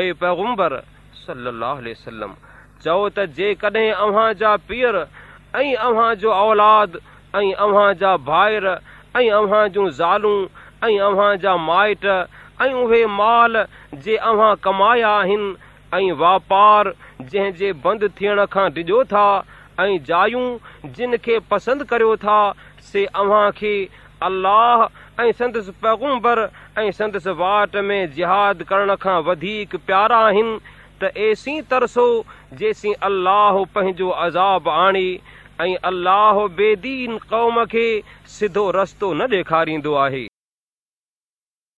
बर جا पीर ऐं औलाद ऐं भाइर ऐं کمایا माल जे अव्हां कमाया आहिनि ऐं वापार जंहिंजे बंदि थियण खां डिॼो था ऐं जायूं जिन खे पसंदि करियो था अलाह ऐं संदसि पैगुंबर ऐं संदसि वाट में ज़िहाद करण खां वधीक प्यारा आहिनि त एसी तरसो जेसी अल्लाह पंहिंजो अज़ाब आणी ऐं अल्लाह बेदीन कौम खे सिधो रस्तो न ॾेखारींदो आहे